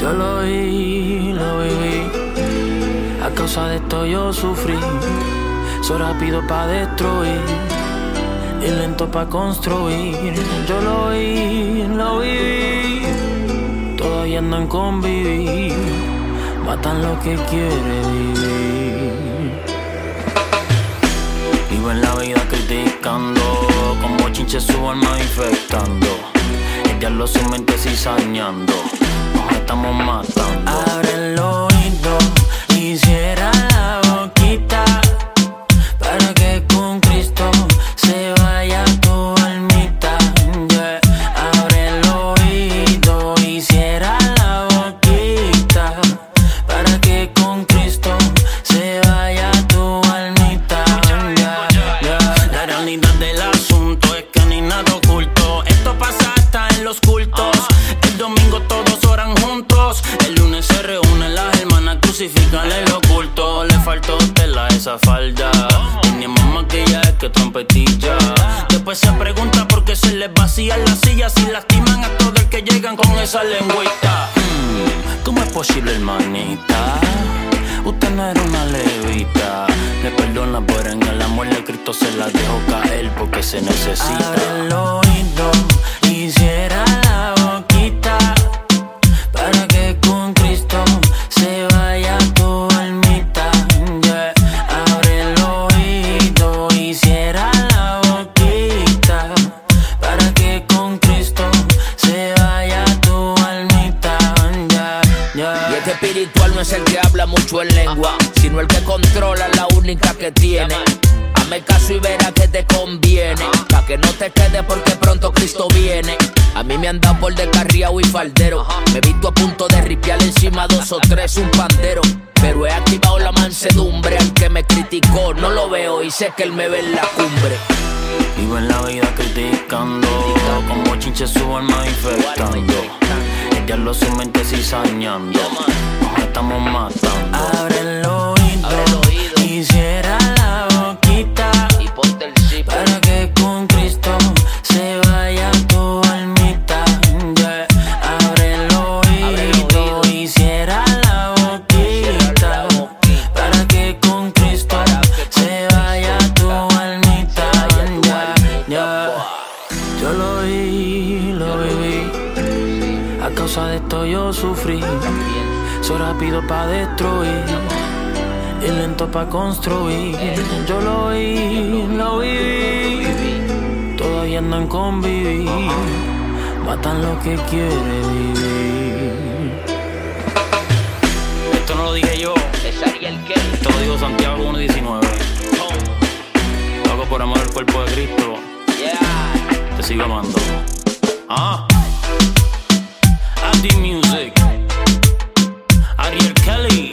Yo lo vi, lo viví. A causa de esto yo sufrí. Soy rápido para destruir y lento para construir. Yo lo vi, lo viví. Todavía andan convivir. Matan lo que quiere vivir. Vivo en la vida criticando. Como chinche su alma infectando. El diablo su mente cizañando. Estamos matando. Abre el oído y cierra la boquita. Para que con Cristo se vaya tu almita. Yeah. Abre el oído y cierra la boquita. Para que con Cristo se vaya tu almita. Yeah, yeah. La realidad del asunto es que ni nada oculto. Esto pasa hasta en los cultos. Crucifican el oculto. Le faltó tela a esa falda. Tiene más maquillaje que trompetilla. Después se pregunta por qué se les vacían las sillas y lastiman a todo el que llegan con esa lengüita. Mm, ¿Cómo es posible, hermanita? Usted no era una levita. Le perdona, pero en el amor de Cristo se la dejó caer porque se necesita. El oído la no es el que habla mucho en lengua, sino el que controla la única que tiene. Hazme caso y verá que te conviene. Pa' que no te quedes porque pronto Cristo viene. A mí me han dado por descarriado y faldero. Me he visto a punto de ripiar encima dos o tres un pandero. Pero he activado la mansedumbre. Al que me criticó no lo veo y sé que él me ve en la cumbre. Vivo en la vida criticando, como chinche su alma infectando. El diablo su mente cizañando, estamos matando. Abre el oído, Abre el oído. y cierra la boquita. Y ponte el zip. Para que con Cristo se vaya tu almita. Yeah. Abre el Abre el oído y cierra la boquita. Para que con Cristo con se vaya tu almita. Tu Yeah, almita, yeah. Yo lo vi, lo viví. A causa de esto yo sufrí. Soy rápido para destruir y lento para construir. Yo lo vi, lo viví. Todavía andan convivir. Matan lo que quiere vivir. Esto no lo dije yo, Es Ariel Kelly. esto lo dijo Santiago 1.19. Lo hago por amor al cuerpo de Cristo. Te sigo amando. Ah. Andy Music. Ariel Kelly.